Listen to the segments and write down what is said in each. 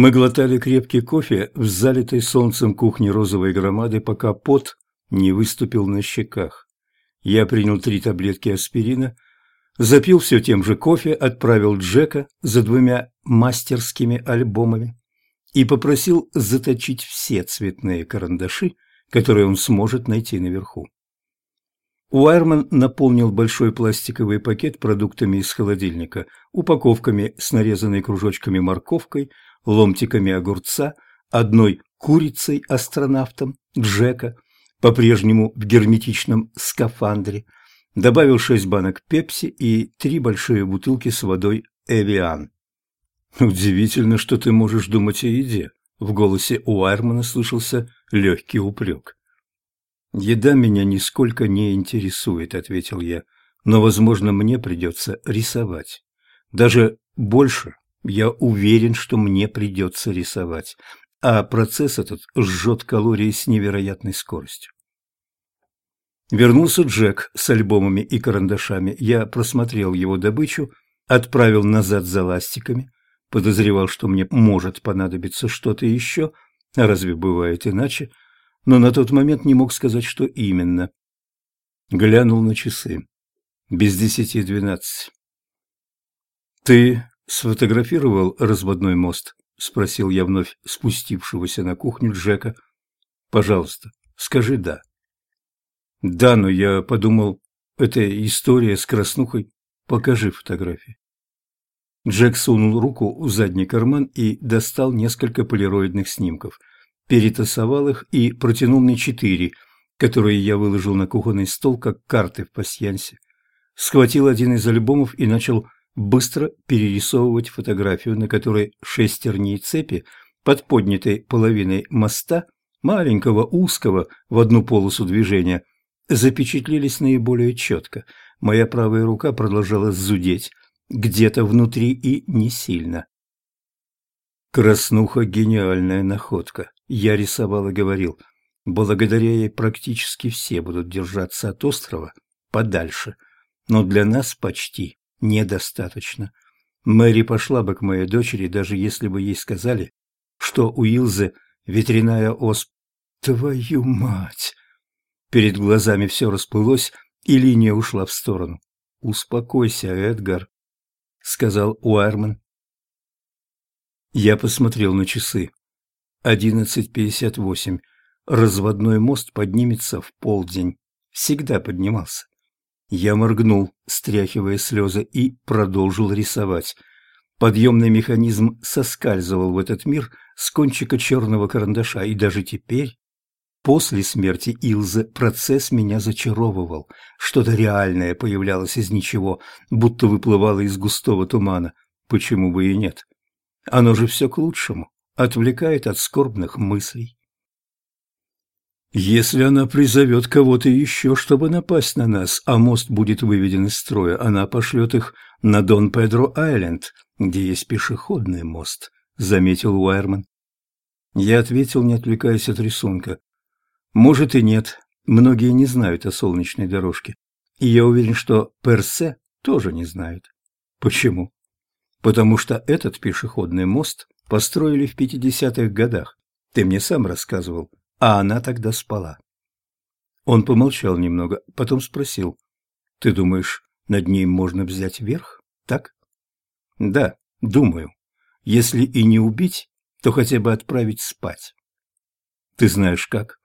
Мы глотали крепкий кофе в залитой солнцем кухне розовой громады, пока пот не выступил на щеках. Я принял три таблетки аспирина, запил все тем же кофе, отправил Джека за двумя мастерскими альбомами и попросил заточить все цветные карандаши, которые он сможет найти наверху. Уайерман наполнил большой пластиковый пакет продуктами из холодильника, упаковками с нарезанной кружочками морковкой, ломтиками огурца, одной курицей-астронавтом Джека, по-прежнему в герметичном скафандре, добавил шесть банок пепси и три большие бутылки с водой «Эвиан». «Удивительно, что ты можешь думать о еде», — в голосе Уайермана слышался легкий упрек. «Еда меня нисколько не интересует», — ответил я, — «но, возможно, мне придется рисовать. Даже больше я уверен, что мне придется рисовать, а процесс этот жжет калории с невероятной скоростью». Вернулся Джек с альбомами и карандашами. Я просмотрел его добычу, отправил назад за ластиками, подозревал, что мне может понадобиться что-то еще, а разве бывает иначе, — но на тот момент не мог сказать, что именно. Глянул на часы. Без десяти двенадцать. «Ты сфотографировал разводной мост?» — спросил я вновь спустившегося на кухню Джека. «Пожалуйста, скажи «да». «Да, но я подумал, это история с краснухой. Покажи фотографии». Джек сунул руку в задний карман и достал несколько полироидных снимков перетасовал их и протянул мне четыре, которые я выложил на кухонный стол, как карты в пасьянсе. Схватил один из альбомов и начал быстро перерисовывать фотографию, на которой шестерни и цепи под поднятой половиной моста, маленького, узкого, в одну полосу движения, запечатлелись наиболее четко. Моя правая рука продолжала зудеть, где-то внутри и не сильно. Краснуха – гениальная находка. Я рисовал и говорил, благодаря ей практически все будут держаться от острова подальше, но для нас почти недостаточно. Мэри пошла бы к моей дочери, даже если бы ей сказали, что у Илзы ветряная оспа. Твою мать! Перед глазами все расплылось, и линия ушла в сторону. «Успокойся, Эдгар», — сказал Уайерман. Я посмотрел на часы. 11.58. Разводной мост поднимется в полдень. Всегда поднимался. Я моргнул, стряхивая слезы, и продолжил рисовать. Подъемный механизм соскальзывал в этот мир с кончика черного карандаша, и даже теперь, после смерти Илзы, процесс меня зачаровывал. Что-то реальное появлялось из ничего, будто выплывало из густого тумана. Почему бы и нет? Оно же все к лучшему отвлекает от скорбных мыслей. Если она призовет кого-то еще, чтобы напасть на нас, а мост будет выведен из строя, она пошлет их на Дон Педро Айленд, где есть пешеходный мост, заметил Уайерман. Я ответил, не отвлекаясь от рисунка. Может и нет, многие не знают о солнечной дорожке. И я уверен, что Персе тоже не знают. Почему? Потому что этот пешеходный мост построили в 50-х годах. Ты мне сам рассказывал, а она тогда спала. Он помолчал немного, потом спросил, «Ты думаешь, над ней можно взять верх, так?» «Да, думаю. Если и не убить, то хотя бы отправить спать». «Ты знаешь как?»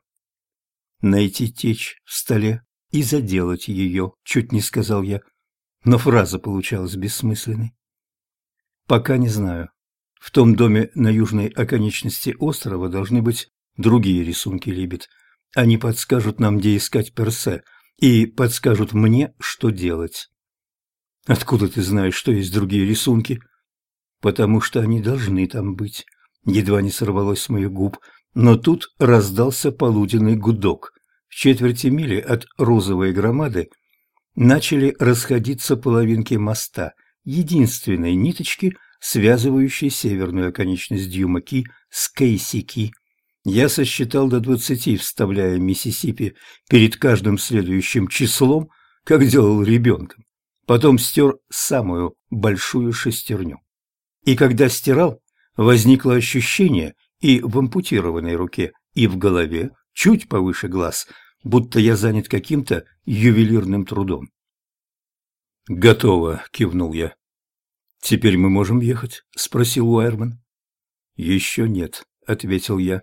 «Найти течь в столе и заделать ее», — чуть не сказал я, но фраза получалась бессмысленной. «Пока не знаю. В том доме на южной оконечности острова должны быть другие рисунки Либет. Они подскажут нам, где искать Персе, и подскажут мне, что делать. Откуда ты знаешь, что есть другие рисунки? Потому что они должны там быть. Едва не сорвалось с моих губ, но тут раздался полуденный гудок. В четверти мили от розовой громады начали расходиться половинки моста, единственной ниточки, связывающий северную оконечность Дьюмаки с Кейсики. Я сосчитал до двадцати, вставляя Миссисипи перед каждым следующим числом, как делал ребенком. Потом стер самую большую шестерню. И когда стирал, возникло ощущение и в ампутированной руке, и в голове, чуть повыше глаз, будто я занят каким-то ювелирным трудом. «Готово», — кивнул я. «Теперь мы можем ехать?» — спросил Уайерман. «Еще нет», — ответил я.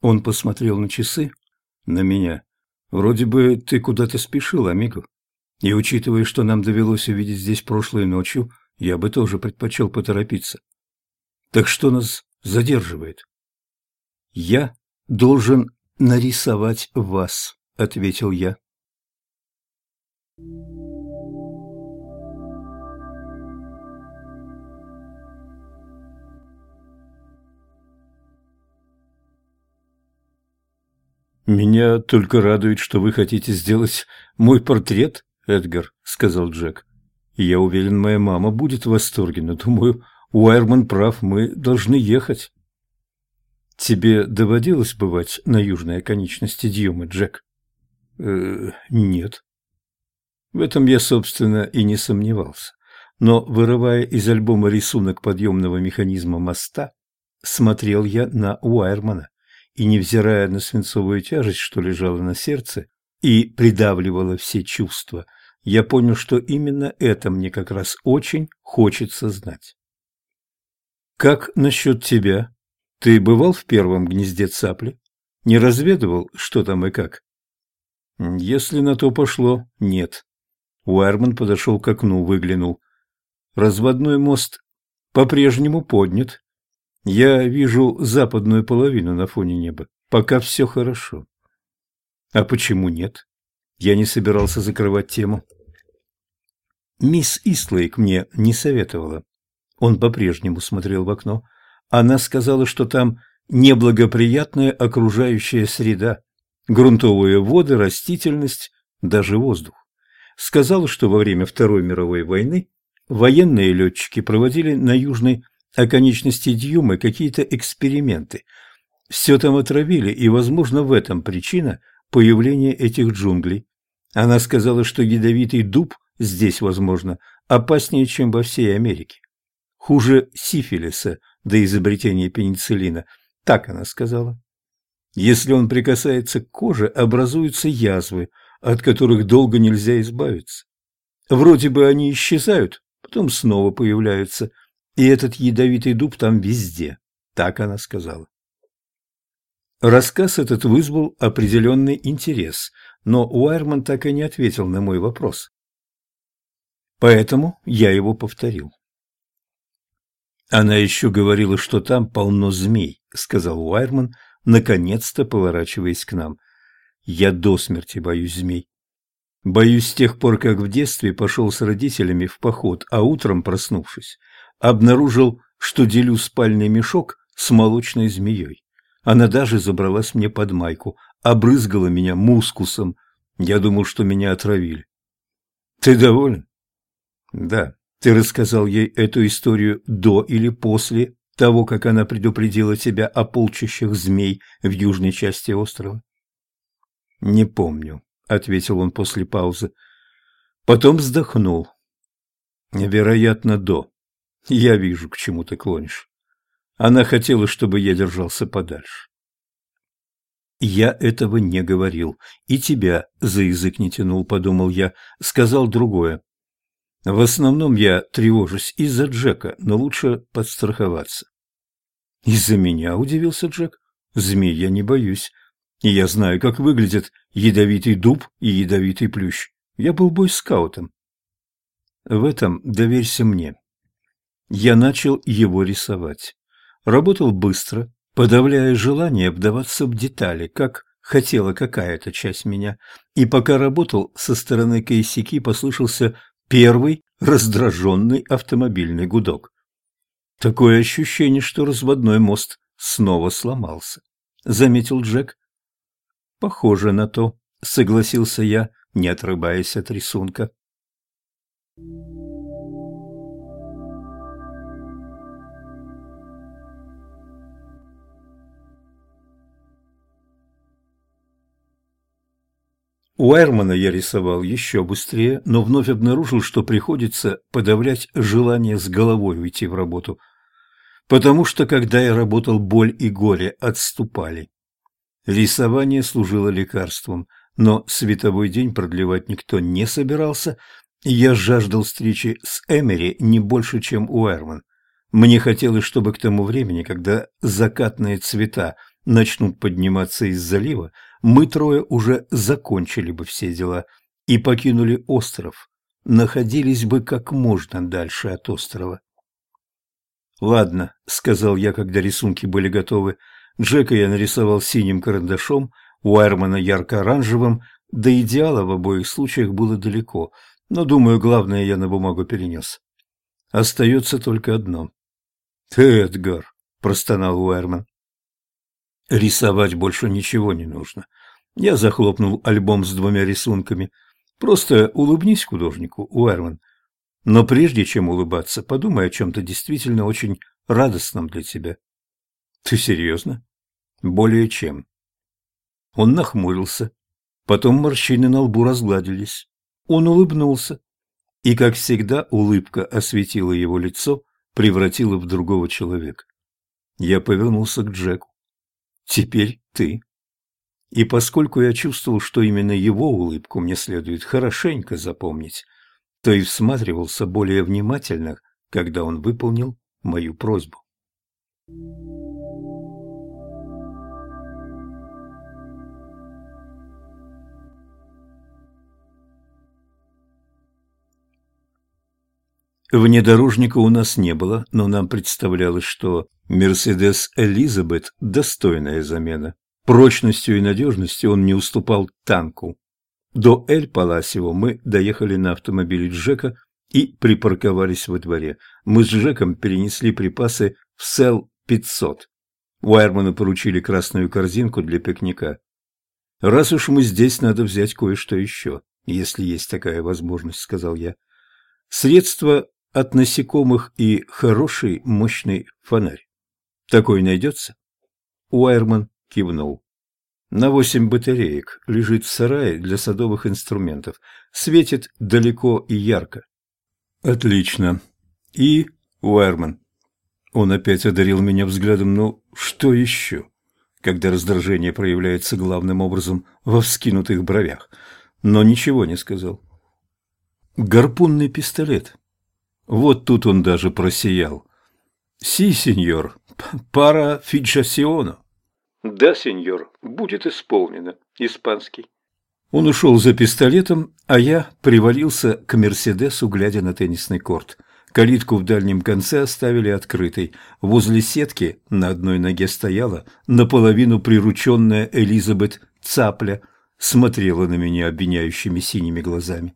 Он посмотрел на часы, на меня. «Вроде бы ты куда-то спешил, Амиго. И учитывая, что нам довелось увидеть здесь прошлой ночью, я бы тоже предпочел поторопиться. Так что нас задерживает?» «Я должен нарисовать вас», — ответил я. «Меня только радует, что вы хотите сделать мой портрет, Эдгар», — сказал Джек. «Я уверен, моя мама будет в восторге, но, думаю, Уайерман прав, мы должны ехать». «Тебе доводилось бывать на южной оконечности Дьюма, Джек?» «Э, «Нет». В этом я, собственно, и не сомневался. Но, вырывая из альбома рисунок подъемного механизма моста, смотрел я на Уайермана и, невзирая на свинцовую тяжесть, что лежала на сердце и придавливала все чувства, я понял, что именно это мне как раз очень хочется знать. «Как насчет тебя? Ты бывал в первом гнезде цапли? Не разведывал, что там и как?» «Если на то пошло, нет». Уэрман подошел к окну, выглянул. «Разводной мост по-прежнему поднят, я вижу западную половину на фоне неба. Пока все хорошо. А почему нет? Я не собирался закрывать тему. Мисс Ислейк мне не советовала. Он по-прежнему смотрел в окно. Она сказала, что там неблагоприятная окружающая среда, грунтовые воды, растительность, даже воздух. Сказала, что во время Второй мировой войны военные летчики проводили на Южной оконечности Дьюмы какие-то эксперименты. Все там отравили, и, возможно, в этом причина появления этих джунглей. Она сказала, что ядовитый дуб здесь, возможно, опаснее, чем во всей Америке. Хуже сифилиса до изобретения пенициллина. Так она сказала. Если он прикасается к коже, образуются язвы, от которых долго нельзя избавиться. Вроде бы они исчезают, потом снова появляются – и этот ядовитый дуб там везде, так она сказала. Рассказ этот вызвал определенный интерес, но Уайерман так и не ответил на мой вопрос. Поэтому я его повторил. «Она еще говорила, что там полно змей», — сказал Уайерман, наконец-то поворачиваясь к нам. «Я до смерти боюсь змей. Боюсь с тех пор, как в детстве пошел с родителями в поход, а утром, проснувшись, обнаружил, что делю спальный мешок с молочной змеей. Она даже забралась мне под майку, обрызгала меня мускусом. Я думал, что меня отравили. Ты доволен? Да. Ты рассказал ей эту историю до или после того, как она предупредила тебя о полчищах змей в южной части острова? Не помню, ответил он после паузы. Потом вздохнул. Вероятно, до. Я вижу, к чему ты клонишь. Она хотела, чтобы я держался подальше. Я этого не говорил, и тебя за язык не тянул, подумал я, сказал другое. В основном я тревожусь из-за Джека, но лучше подстраховаться. Из-за меня, удивился Джек. Змей я не боюсь. И я знаю, как выглядят ядовитый дуб и ядовитый плющ. Я был бойскаутом. В этом доверься мне. Я начал его рисовать. Работал быстро, подавляя желание вдаваться в детали, как хотела какая-то часть меня. И пока работал, со стороны Кейсики послышался первый раздраженный автомобильный гудок. Такое ощущение, что разводной мост снова сломался, заметил Джек. Похоже на то, согласился я, не отрываясь от рисунка. Thank you. У Эрмана я рисовал еще быстрее, но вновь обнаружил, что приходится подавлять желание с головой уйти в работу. потому что, когда я работал, боль и горе отступали. Рисование служило лекарством, но световой день продлевать никто не собирался, и я жаждал встречи с Эмери не больше, чем Уэрман. Мне хотелось, чтобы к тому времени, когда закатные цвета начнут подниматься из залива, мы трое уже закончили бы все дела и покинули остров, находились бы как можно дальше от острова. «Ладно», — сказал я, когда рисунки были готовы. Джека я нарисовал синим карандашом, Уайрмана ярко-оранжевым, до идеала в обоих случаях было далеко, но, думаю, главное я на бумагу перенес. Остается только одно. «Эдгар», — простонал Уайрман. Рисовать больше ничего не нужно. Я захлопнул альбом с двумя рисунками. Просто улыбнись художнику, Уэрман. Но прежде чем улыбаться, подумай о чем-то действительно очень радостном для тебя. Ты серьезно? Более чем. Он нахмурился. Потом морщины на лбу разгладились. Он улыбнулся. И, как всегда, улыбка осветила его лицо, превратила в другого человека. Я повернулся к Джеку. Теперь ты. И поскольку я чувствовал, что именно его улыбку мне следует хорошенько запомнить, то и всматривался более внимательно, когда он выполнил мою просьбу. Внедорожника у нас не было, но нам представлялось, что «Мерседес Элизабет» – достойная замена. Прочностью и надежностью он не уступал танку. До Эль-Паласио мы доехали на автомобиле Джека и припарковались во дворе. Мы с Джеком перенесли припасы в Сел-500. Уайерману поручили красную корзинку для пикника. «Раз уж мы здесь, надо взять кое-что еще, если есть такая возможность», — сказал я. «Средства от насекомых и хороший мощный фонарь. Такой найдется?» Уайерман кивнул. «На восемь батареек, лежит в сарае для садовых инструментов, светит далеко и ярко». «Отлично. И, Уайерман?» Он опять одарил меня взглядом, ну, что еще? Когда раздражение проявляется главным образом во вскинутых бровях. Но ничего не сказал. Гарпунный пистолет. Вот тут он даже просиял. «Си, сеньор, пара фиджасионо». «Да, сеньор, будет исполнено, испанский». Он ушел за пистолетом, а я привалился к Мерседесу, глядя на теннисный корт. Калитку в дальнем конце оставили открытой. Возле сетки на одной ноге стояла наполовину прирученная Элизабет Цапля, смотрела на меня обвиняющими синими глазами.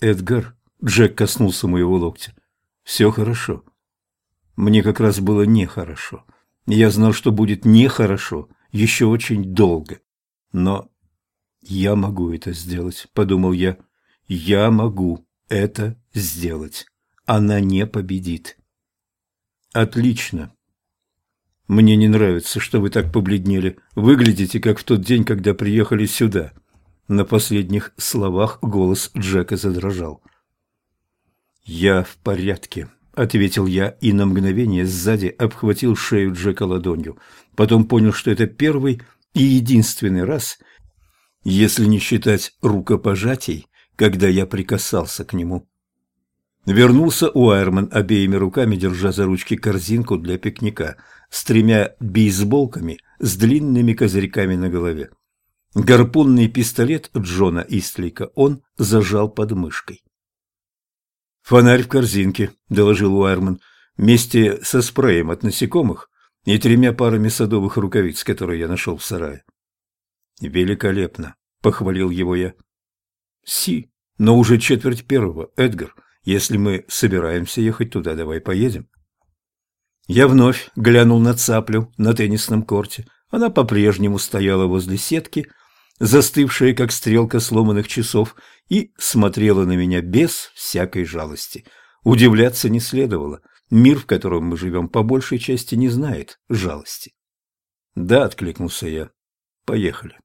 «Эдгар», Джек коснулся моего локтя. «Все хорошо». Мне как раз было нехорошо. Я знал, что будет нехорошо еще очень долго. Но я могу это сделать, подумал я. Я могу это сделать. Она не победит. Отлично. Мне не нравится, что вы так побледнели. Выглядите, как в тот день, когда приехали сюда. На последних словах голос Джека задрожал. «Я в порядке», — ответил я и на мгновение сзади обхватил шею Джека ладонью. Потом понял, что это первый и единственный раз, если не считать рукопожатий, когда я прикасался к нему. Вернулся Уайерман обеими руками, держа за ручки корзинку для пикника с тремя бейсболками с длинными козырьками на голове. Гарпунный пистолет Джона Истлика он зажал под мышкой. «Фонарь в корзинке», — доложил Уайерман, вместе со спреем от насекомых и тремя парами садовых рукавиц, которые я нашел в сарае. «Великолепно», — похвалил его я. «Си, но уже четверть первого, Эдгар. Если мы собираемся ехать туда, давай поедем». Я вновь глянул на цаплю на теннисном корте. Она по-прежнему стояла возле сетки, застывшая, как стрелка сломанных часов, и смотрела на меня без всякой жалости. Удивляться не следовало. Мир, в котором мы живем, по большей части не знает жалости. «Да», — откликнулся я, — «поехали».